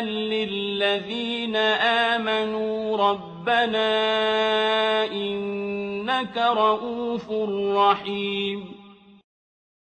للذين آمنوا ربنا إنك رءوف رحيم